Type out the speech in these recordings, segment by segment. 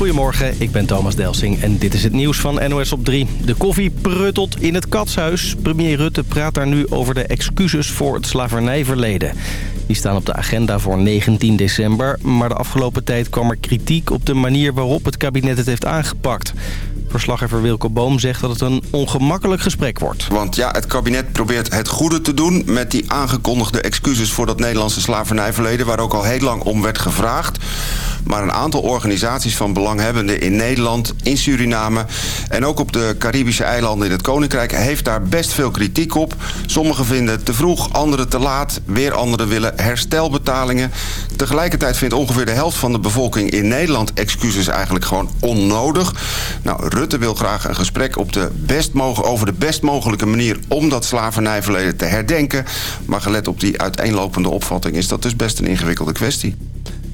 Goedemorgen, ik ben Thomas Delsing en dit is het nieuws van NOS op 3. De koffie pruttelt in het katshuis. Premier Rutte praat daar nu over de excuses voor het slavernijverleden. Die staan op de agenda voor 19 december. Maar de afgelopen tijd kwam er kritiek op de manier waarop het kabinet het heeft aangepakt. Verslaggever Wilco Boom zegt dat het een ongemakkelijk gesprek wordt. Want ja, het kabinet probeert het goede te doen... met die aangekondigde excuses voor dat Nederlandse slavernijverleden... waar ook al heel lang om werd gevraagd. Maar een aantal organisaties van belanghebbenden in Nederland, in Suriname... en ook op de Caribische eilanden in het Koninkrijk... heeft daar best veel kritiek op. Sommigen vinden het te vroeg, anderen te laat. Weer anderen willen herstelbetalingen. Tegelijkertijd vindt ongeveer de helft van de bevolking in Nederland... excuses eigenlijk gewoon onnodig. Nou, Rutte wil graag een gesprek op de best over de best mogelijke manier... om dat slavernijverleden te herdenken. Maar gelet op die uiteenlopende opvatting is dat dus best een ingewikkelde kwestie.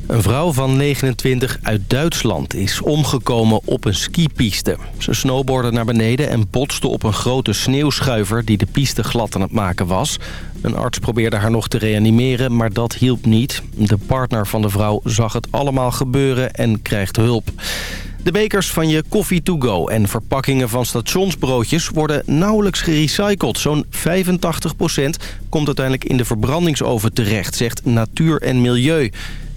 Een vrouw van 29 uit Duitsland is omgekomen op een skipiste. Ze snowboardde naar beneden en botste op een grote sneeuwschuiver... die de piste glad aan het maken was. Een arts probeerde haar nog te reanimeren, maar dat hielp niet. De partner van de vrouw zag het allemaal gebeuren en krijgt hulp. De bekers van je koffie to go en verpakkingen van stationsbroodjes worden nauwelijks gerecycled. Zo'n 85% komt uiteindelijk in de verbrandingsoven terecht, zegt Natuur en Milieu.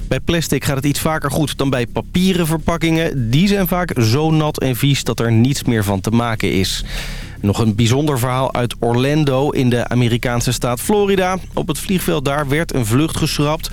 Bij plastic gaat het iets vaker goed dan bij papieren verpakkingen. Die zijn vaak zo nat en vies dat er niets meer van te maken is. Nog een bijzonder verhaal uit Orlando in de Amerikaanse staat Florida. Op het vliegveld daar werd een vlucht geschrapt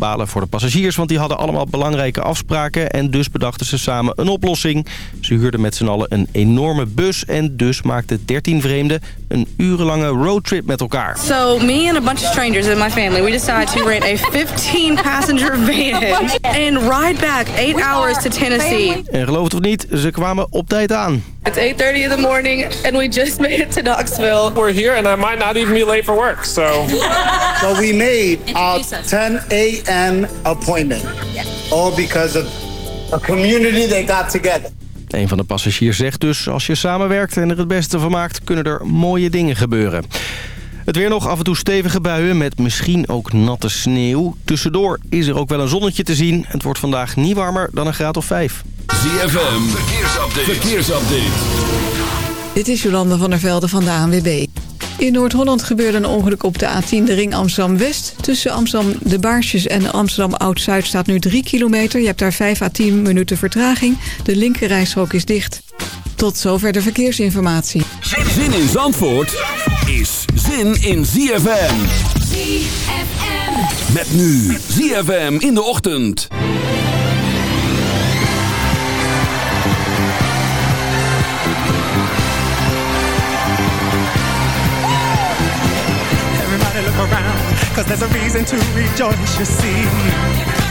balen voor de passagiers, want die hadden allemaal belangrijke afspraken. En dus bedachten ze samen een oplossing. Ze huurden met z'n allen een enorme bus en dus maakten 13 vreemden een urenlange roadtrip met elkaar. So me and a bunch of strangers in my family, we decided to rent a 15 passenger van and ride back 8 hours to Tennessee. En geloof het of niet, ze kwamen op tijd aan. It's 8:30 in the morning and we just made it to Knoxville. We're here and I might not even be late for work, so. so we made a 10 a.m. appointment. All because of a community that got together. Een van de passagiers zegt dus, als je samenwerkt en er het beste van maakt, kunnen er mooie dingen gebeuren. Het weer nog af en toe stevige buien met misschien ook natte sneeuw. Tussendoor is er ook wel een zonnetje te zien. Het wordt vandaag niet warmer dan een graad of 5. ZFM, verkeersupdate. verkeersupdate. Dit is Jolanda van der Velde van de ANWB. In Noord-Holland gebeurde een ongeluk op de A10, de ring Amsterdam-West. Tussen Amsterdam De Baarsjes en Amsterdam Oud-Zuid staat nu 3 kilometer. Je hebt daar 5 à 10 minuten vertraging. De linkerrijstrook is dicht. Tot zover de verkeersinformatie. Zin in Zandvoort zin in ZFM. ZFM. Met nu ZFM in de ochtend. around, cause there's a reason to rejoice, you see.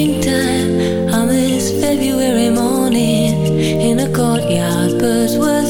springtime on this February morning in a courtyard, birds.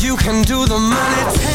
you can do the money.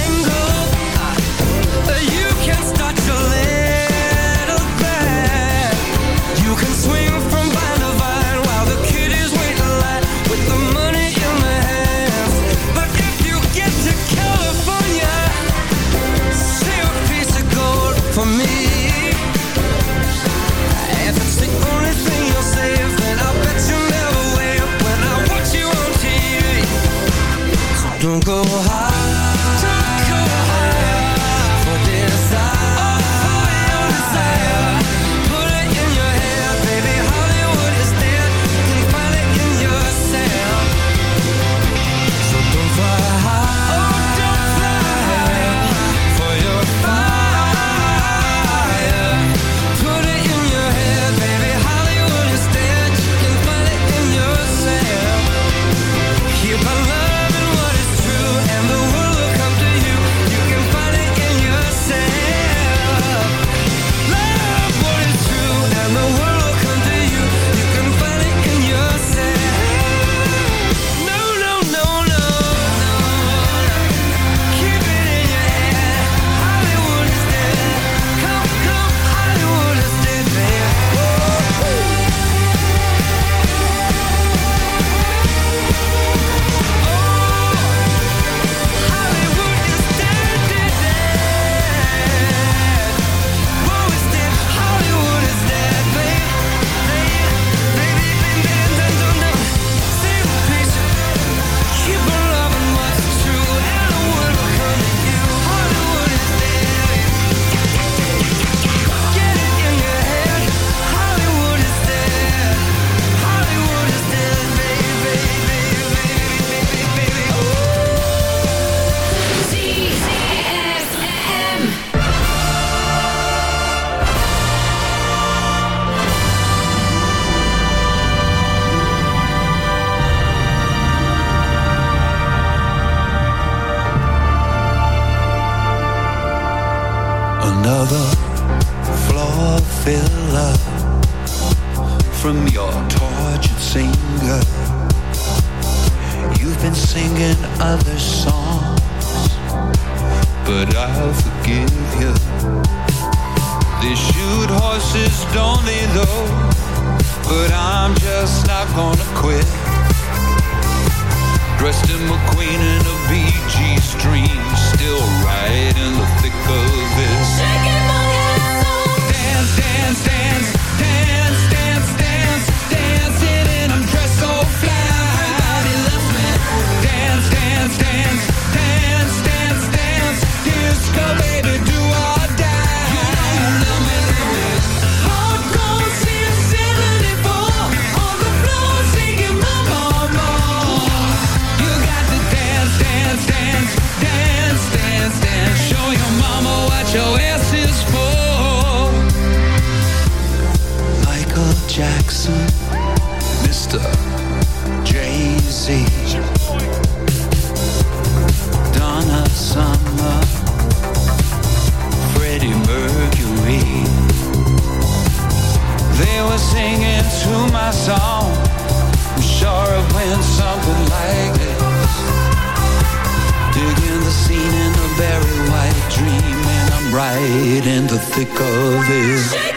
Right in the thick of it.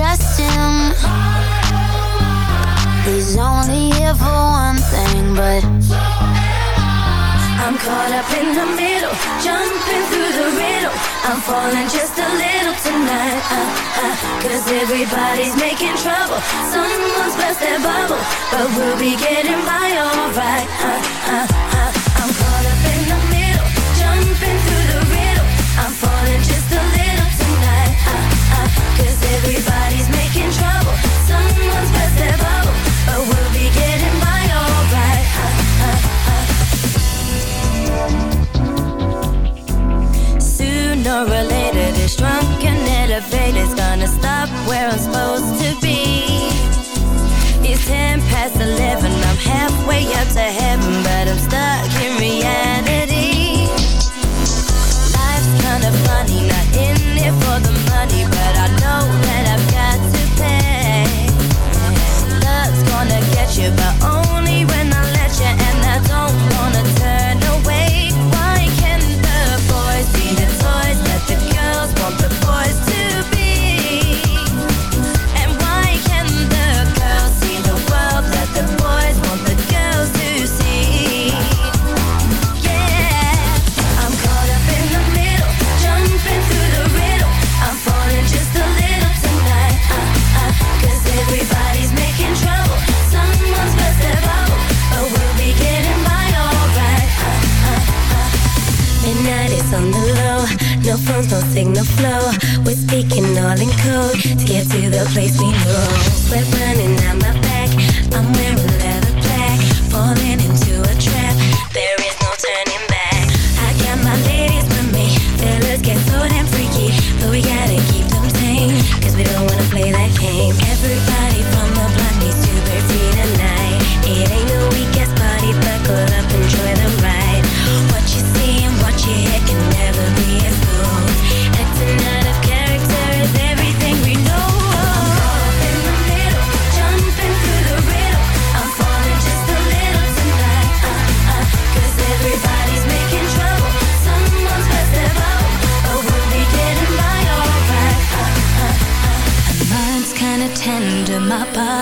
Trust him. He's only here for one thing, but I'm caught up in the middle, jumping through the riddle. I'm falling just a little tonight. Uh, uh, Cause everybody's making trouble. Someone's burst their bubble, but we'll be getting by alright. Uh, uh, uh.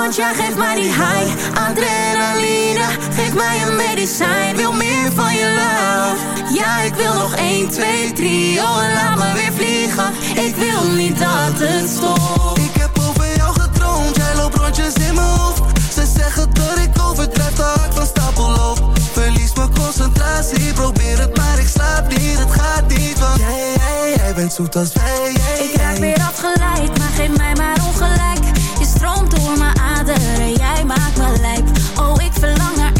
Want jij geeft mij die high, adrenaline. Geef mij een medicijn, wil meer van je love. Ja, ik wil nog 1, 2, 3, oh laat me weer vliegen. Ik wil niet dat het stopt. Ik heb over jou getroond, jij loopt rondjes in mijn hoofd. Ze zeggen dat ik overdrijf, De ik van stapel loop Verlies mijn concentratie, probeer het maar ik slaap niet. Het gaat niet, want jij, jij, jij bent zoet als wij. Ik raak weer afgeleid, maar geef mij maar ongelijk. Je stroomt door mijn aderen, jij maakt me lijp. Oh, ik verlang naar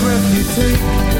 breath you take